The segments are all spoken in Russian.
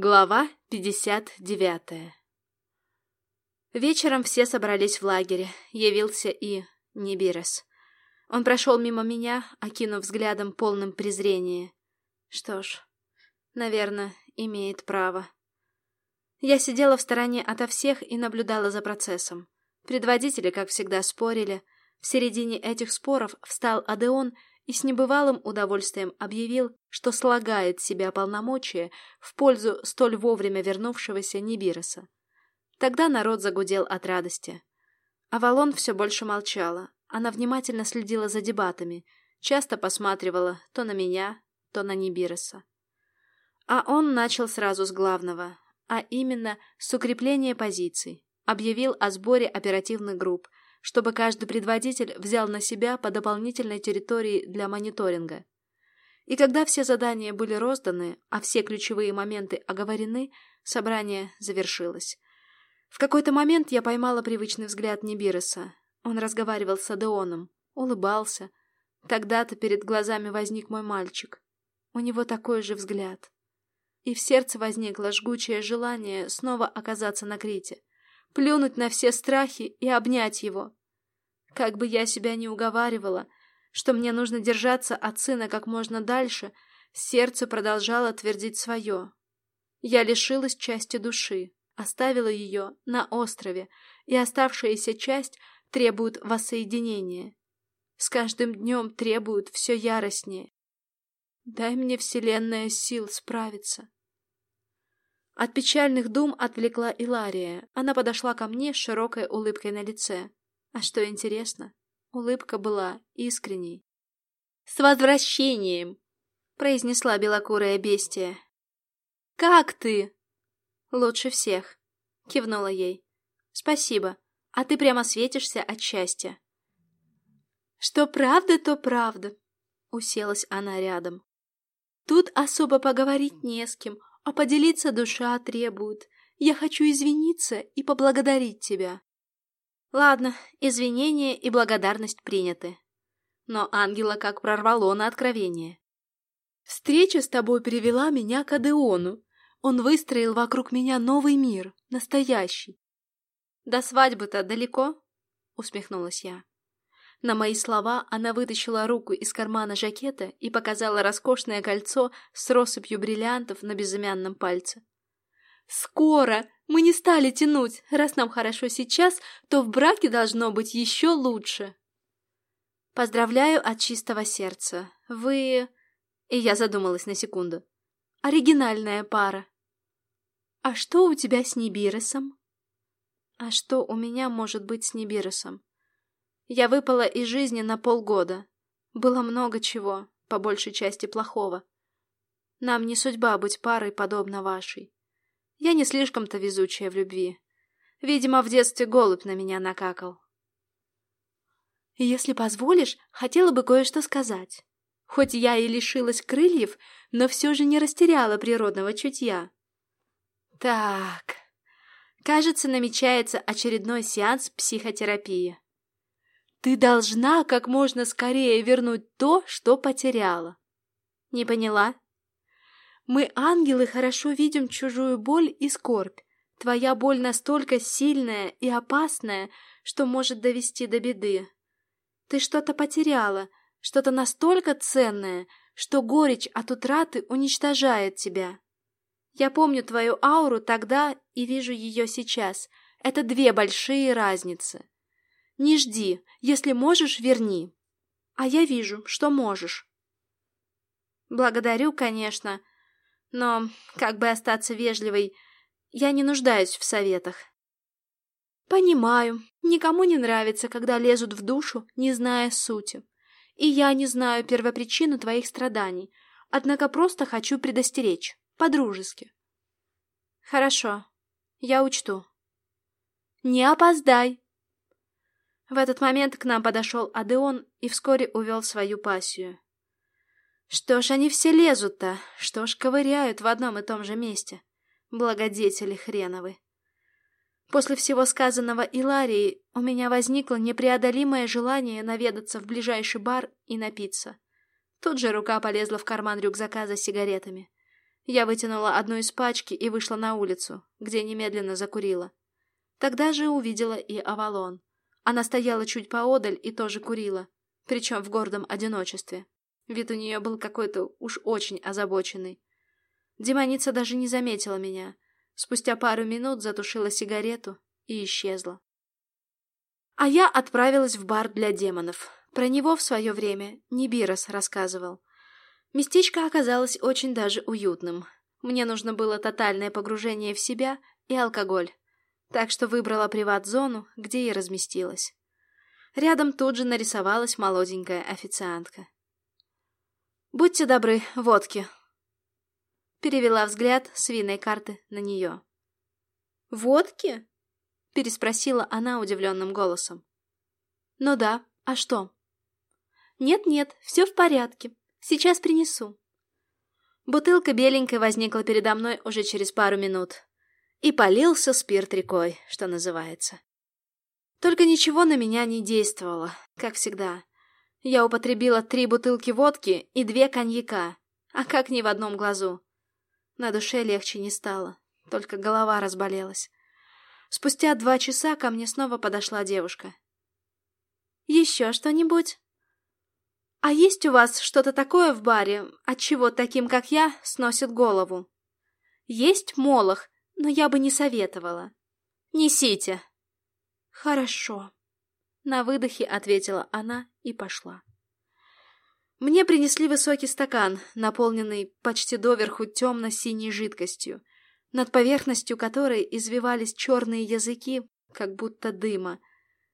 Глава 59 Вечером все собрались в лагере. Явился и Нибирес. Он прошел мимо меня, окинув взглядом полным презрения. Что ж, наверное, имеет право. Я сидела в стороне ото всех и наблюдала за процессом. Предводители, как всегда, спорили. В середине этих споров встал Адеон и с небывалым удовольствием объявил, что слагает себя полномочия в пользу столь вовремя вернувшегося Нибироса. Тогда народ загудел от радости. Авалон все больше молчала. Она внимательно следила за дебатами, часто посматривала то на меня, то на Нибироса. А он начал сразу с главного, а именно с укрепления позиций. Объявил о сборе оперативных групп, чтобы каждый предводитель взял на себя по дополнительной территории для мониторинга. И когда все задания были розданы, а все ключевые моменты оговорены, собрание завершилось. В какой-то момент я поймала привычный взгляд Нибироса. Он разговаривал с Адеоном, улыбался. Тогда-то перед глазами возник мой мальчик. У него такой же взгляд. И в сердце возникло жгучее желание снова оказаться на Крите плюнуть на все страхи и обнять его. Как бы я себя не уговаривала, что мне нужно держаться от сына как можно дальше, сердце продолжало твердить свое. Я лишилась части души, оставила ее на острове, и оставшаяся часть требует воссоединения. С каждым днем требует все яростнее. Дай мне, Вселенная, сил справиться. От печальных дум отвлекла Илария. Она подошла ко мне с широкой улыбкой на лице. А что интересно, улыбка была искренней. «С возвращением!» — произнесла белокурая бестия. «Как ты?» «Лучше всех», — кивнула ей. «Спасибо, а ты прямо светишься от счастья». «Что правда, то правда», — уселась она рядом. «Тут особо поговорить не с кем, а поделиться душа требует. Я хочу извиниться и поблагодарить тебя. Ладно, извинения и благодарность приняты. Но ангела как прорвало на откровение. Встреча с тобой привела меня к Адеону. Он выстроил вокруг меня новый мир, настоящий. До свадьбы-то далеко? Усмехнулась я. На мои слова она вытащила руку из кармана жакета и показала роскошное кольцо с россыпью бриллиантов на безымянном пальце. «Скоро! Мы не стали тянуть! Раз нам хорошо сейчас, то в браке должно быть еще лучше!» «Поздравляю от чистого сердца! Вы...» И я задумалась на секунду. «Оригинальная пара!» «А что у тебя с Нибиросом?» «А что у меня может быть с Нибиросом?» Я выпала из жизни на полгода. Было много чего, по большей части плохого. Нам не судьба быть парой, подобно вашей. Я не слишком-то везучая в любви. Видимо, в детстве голубь на меня накакал. Если позволишь, хотела бы кое-что сказать. Хоть я и лишилась крыльев, но все же не растеряла природного чутья. Так, кажется, намечается очередной сеанс психотерапии. Ты должна как можно скорее вернуть то, что потеряла. Не поняла? Мы, ангелы, хорошо видим чужую боль и скорбь. Твоя боль настолько сильная и опасная, что может довести до беды. Ты что-то потеряла, что-то настолько ценное, что горечь от утраты уничтожает тебя. Я помню твою ауру тогда и вижу ее сейчас. Это две большие разницы. Не жди. Если можешь, верни. А я вижу, что можешь. Благодарю, конечно, но, как бы остаться вежливой, я не нуждаюсь в советах. Понимаю, никому не нравится, когда лезут в душу, не зная сути. И я не знаю первопричину твоих страданий, однако просто хочу предостеречь, по-дружески. Хорошо, я учту. Не опоздай, в этот момент к нам подошел Адеон и вскоре увел свою пассию. Что ж они все лезут-то? Что ж ковыряют в одном и том же месте? Благодетели хреновы. После всего сказанного Иларии у меня возникло непреодолимое желание наведаться в ближайший бар и напиться. Тут же рука полезла в карман рюкзака за сигаретами. Я вытянула одну из пачки и вышла на улицу, где немедленно закурила. Тогда же увидела и Авалон. Она стояла чуть поодаль и тоже курила, причем в гордом одиночестве. Вид у нее был какой-то уж очень озабоченный. Демоница даже не заметила меня. Спустя пару минут затушила сигарету и исчезла. А я отправилась в бар для демонов. Про него в свое время Нибирос рассказывал. Местечко оказалось очень даже уютным. Мне нужно было тотальное погружение в себя и алкоголь. Так что выбрала приват-зону, где и разместилась. Рядом тут же нарисовалась молоденькая официантка. «Будьте добры, водки!» Перевела взгляд с винной карты на нее. «Водки?» Переспросила она удивленным голосом. «Ну да, а что?» «Нет-нет, все в порядке. Сейчас принесу». Бутылка беленькая возникла передо мной уже через пару минут. И полился спирт рекой, что называется. Только ничего на меня не действовало, как всегда. Я употребила три бутылки водки и две коньяка, а как ни в одном глазу. На душе легче не стало, только голова разболелась. Спустя два часа ко мне снова подошла девушка. «Еще что-нибудь?» «А есть у вас что-то такое в баре, от чего таким, как я, сносит голову?» «Есть молох, но я бы не советовала». «Несите». «Хорошо», — на выдохе ответила она и пошла. Мне принесли высокий стакан, наполненный почти доверху темно-синей жидкостью, над поверхностью которой извивались черные языки, как будто дыма,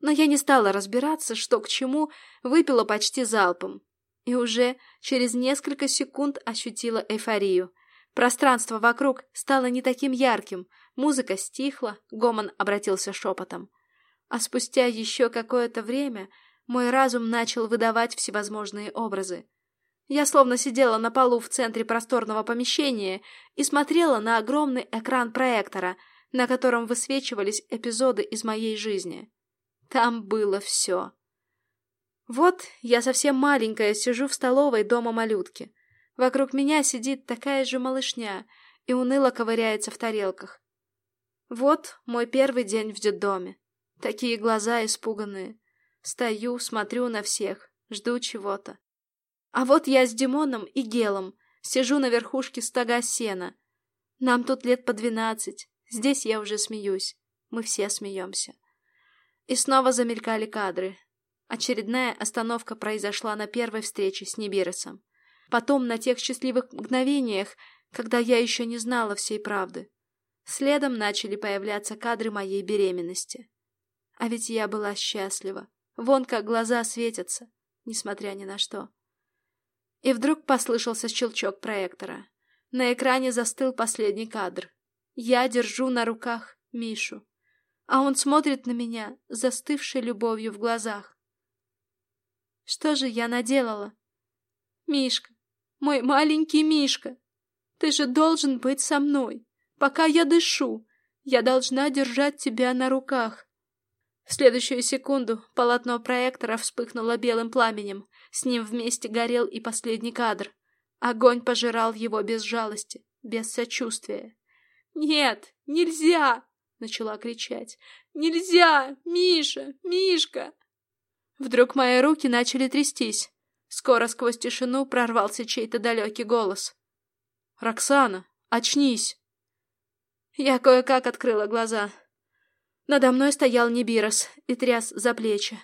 но я не стала разбираться, что к чему, выпила почти залпом. И уже через несколько секунд ощутила эйфорию. Пространство вокруг стало не таким ярким, музыка стихла, гомон обратился шепотом. А спустя еще какое-то время мой разум начал выдавать всевозможные образы. Я словно сидела на полу в центре просторного помещения и смотрела на огромный экран проектора, на котором высвечивались эпизоды из моей жизни. Там было все. Вот я совсем маленькая сижу в столовой дома малютки. Вокруг меня сидит такая же малышня и уныло ковыряется в тарелках. Вот мой первый день в детдоме. Такие глаза испуганные. Стою, смотрю на всех, жду чего-то. А вот я с Димоном и Гелом сижу на верхушке стога сена. Нам тут лет по двенадцать. Здесь я уже смеюсь. Мы все смеемся. И снова замелькали кадры. Очередная остановка произошла на первой встрече с Нибиросом. Потом на тех счастливых мгновениях, когда я еще не знала всей правды. Следом начали появляться кадры моей беременности. А ведь я была счастлива. Вон как глаза светятся, несмотря ни на что. И вдруг послышался щелчок проектора. На экране застыл последний кадр. Я держу на руках Мишу а он смотрит на меня, застывшей любовью в глазах. Что же я наделала? Мишка, мой маленький Мишка, ты же должен быть со мной. Пока я дышу, я должна держать тебя на руках. В следующую секунду полотно проектора вспыхнуло белым пламенем. С ним вместе горел и последний кадр. Огонь пожирал его без жалости, без сочувствия. «Нет, нельзя!» начала кричать. «Нельзя! Миша! Мишка!» Вдруг мои руки начали трястись. Скоро сквозь тишину прорвался чей-то далекий голос. «Роксана, очнись!» Я кое-как открыла глаза. Надо мной стоял Нибирос и тряс за плечи.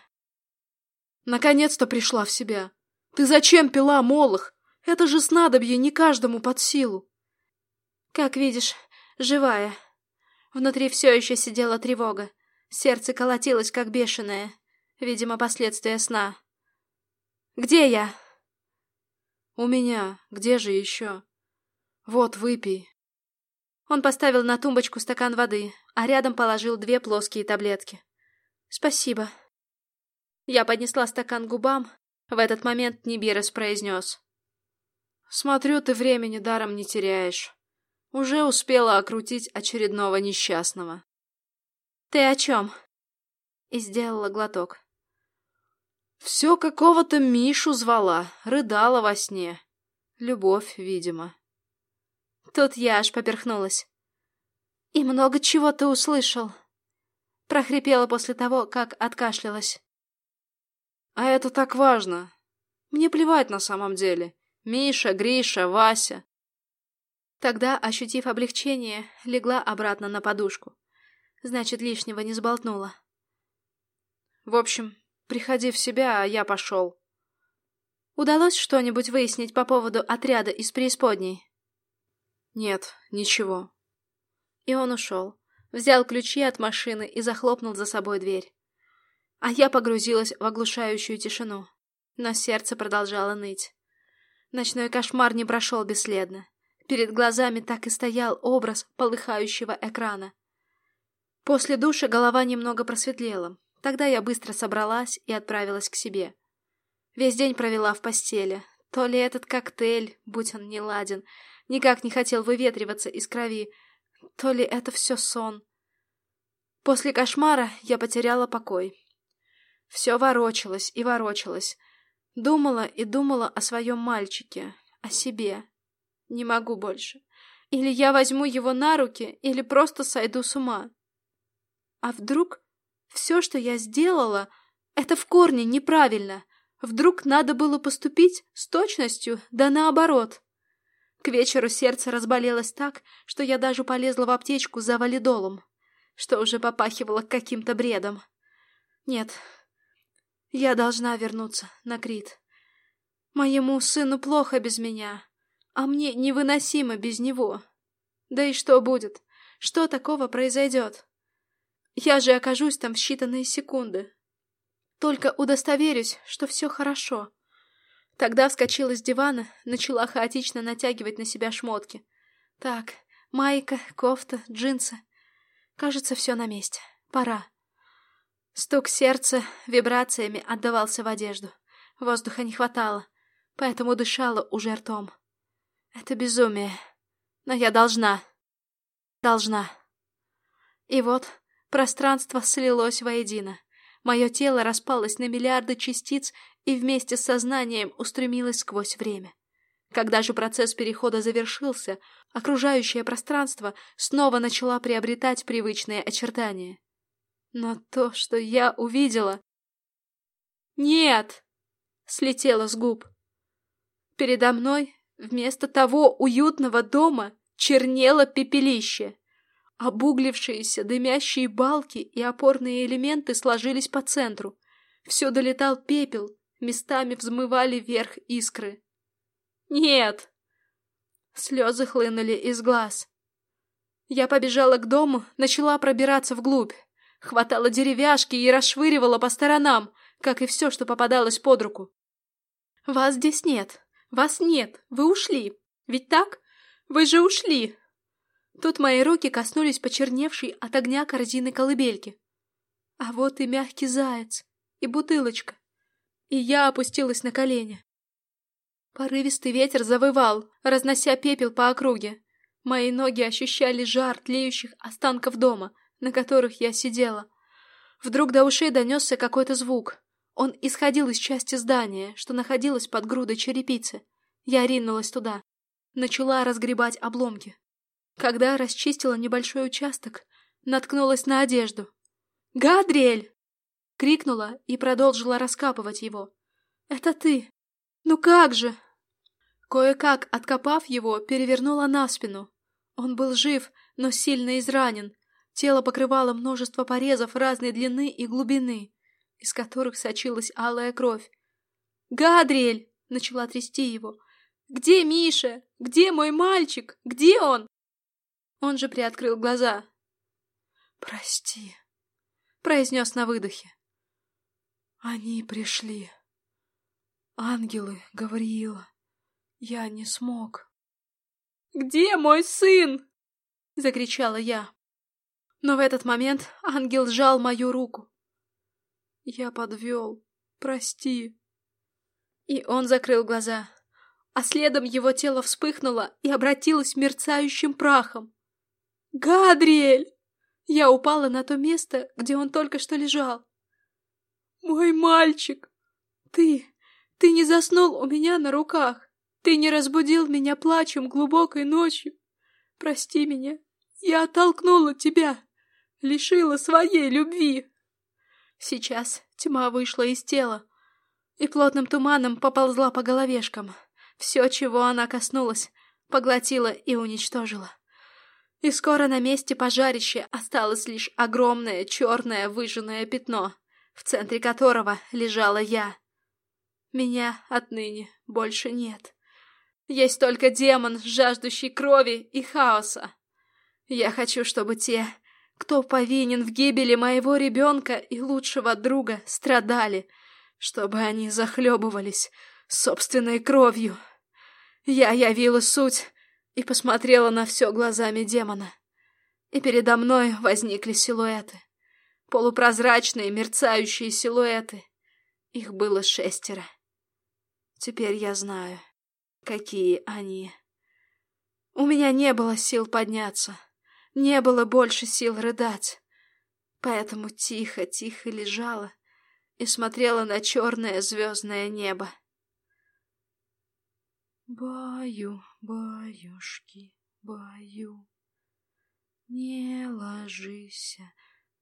«Наконец-то пришла в себя! Ты зачем пила молох? Это же снадобье не каждому под силу!» «Как видишь, живая!» Внутри все еще сидела тревога. Сердце колотилось, как бешеное. Видимо, последствия сна. «Где я?» «У меня. Где же еще?» «Вот, выпей». Он поставил на тумбочку стакан воды, а рядом положил две плоские таблетки. «Спасибо». Я поднесла стакан к губам. В этот момент Нибирос произнес. «Смотрю, ты времени даром не теряешь». Уже успела окрутить очередного несчастного. «Ты о чем?» И сделала глоток. Все какого-то Мишу звала, рыдала во сне. Любовь, видимо. Тут я аж поперхнулась. «И много чего ты услышал?» Прохрипела после того, как откашлялась. «А это так важно. Мне плевать на самом деле. Миша, Гриша, Вася». Тогда, ощутив облегчение, легла обратно на подушку. Значит, лишнего не сболтнула. «В общем, приходи в себя, а я пошел». Удалось что-нибудь выяснить по поводу отряда из преисподней? Нет, ничего. И он ушел. Взял ключи от машины и захлопнул за собой дверь. А я погрузилась в оглушающую тишину. Но сердце продолжало ныть. Ночной кошмар не прошел бесследно. Перед глазами так и стоял образ полыхающего экрана. После душа голова немного просветлела. Тогда я быстро собралась и отправилась к себе. Весь день провела в постели. То ли этот коктейль, будь он не ладен, никак не хотел выветриваться из крови, то ли это все сон. После кошмара я потеряла покой. Все ворочалось и ворочалось. Думала и думала о своем мальчике, о себе. Не могу больше. Или я возьму его на руки, или просто сойду с ума. А вдруг все, что я сделала, это в корне неправильно? Вдруг надо было поступить с точностью, да наоборот? К вечеру сердце разболелось так, что я даже полезла в аптечку за валидолом, что уже попахивало каким-то бредом. Нет, я должна вернуться на Крит. Моему сыну плохо без меня, а мне невыносимо без него. Да и что будет? Что такого произойдет? Я же окажусь там в считанные секунды. Только удостоверюсь, что все хорошо. Тогда вскочила с дивана, начала хаотично натягивать на себя шмотки. Так, майка, кофта, джинсы. Кажется, все на месте. Пора. Стук сердца вибрациями отдавался в одежду. Воздуха не хватало, поэтому дышала уже ртом. Это безумие. Но я должна. Должна. И вот пространство слилось воедино. Мое тело распалось на миллиарды частиц и вместе с сознанием устремилось сквозь время. Когда же процесс перехода завершился, окружающее пространство снова начало приобретать привычные очертания. Но то, что я увидела... «Нет!» — слетело с губ. Передо мной вместо того уютного дома чернело пепелище. Обуглившиеся дымящие балки и опорные элементы сложились по центру. Все долетал пепел, местами взмывали вверх искры. «Нет!» Слезы хлынули из глаз. Я побежала к дому, начала пробираться вглубь. Хватала деревяшки и расшвыривала по сторонам, как и все, что попадалось под руку. «Вас здесь нет. Вас нет. Вы ушли. Ведь так? Вы же ушли!» Тут мои руки коснулись почерневшей от огня корзины колыбельки. А вот и мягкий заяц, и бутылочка. И я опустилась на колени. Порывистый ветер завывал, разнося пепел по округе. Мои ноги ощущали жар тлеющих останков дома, на которых я сидела. Вдруг до ушей донесся какой-то звук. Он исходил из части здания, что находилась под грудой черепицы. Я ринулась туда. Начала разгребать обломки. Когда расчистила небольшой участок, наткнулась на одежду. «Гадриэль!» — крикнула и продолжила раскапывать его. «Это ты! Ну как же!» Кое-как, откопав его, перевернула на спину. Он был жив, но сильно изранен. Тело покрывало множество порезов разной длины и глубины, из которых сочилась алая кровь. «Гадриэль!» — начала трясти его. «Где Миша? Где мой мальчик? Где он?» Он же приоткрыл глаза. «Прости», — произнес на выдохе. «Они пришли. Ангелы, Гавриила. Я не смог». «Где мой сын?» — закричала я. Но в этот момент ангел сжал мою руку. «Я подвел. Прости». И он закрыл глаза, а следом его тело вспыхнуло и обратилось мерцающим прахом. «Гадриэль!» Я упала на то место, где он только что лежал. «Мой мальчик! Ты, ты не заснул у меня на руках! Ты не разбудил меня плачем глубокой ночью! Прости меня. Я оттолкнула тебя, лишила своей любви. Сейчас тьма вышла из тела и плотным туманом поползла по головешкам. Все, чего она коснулась, поглотила и уничтожила. И скоро на месте пожарища осталось лишь огромное черное выжженное пятно, в центре которого лежала я. Меня отныне больше нет. Есть только демон, жаждущий крови и хаоса. Я хочу, чтобы те, кто повинен в гибели моего ребенка и лучшего друга, страдали, чтобы они захлебывались собственной кровью. Я явила суть и посмотрела на все глазами демона. И передо мной возникли силуэты. Полупрозрачные, мерцающие силуэты. Их было шестеро. Теперь я знаю, какие они. У меня не было сил подняться. Не было больше сил рыдать. Поэтому тихо-тихо лежала и смотрела на черное звездное небо. Баю, баюшки, баю, не ложись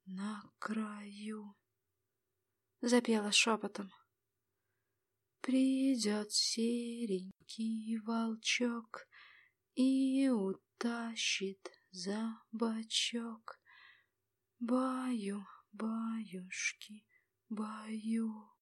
на краю. Запела шепотом. Придет серенький волчок и утащит за бочок. Баю, баюшки, баю.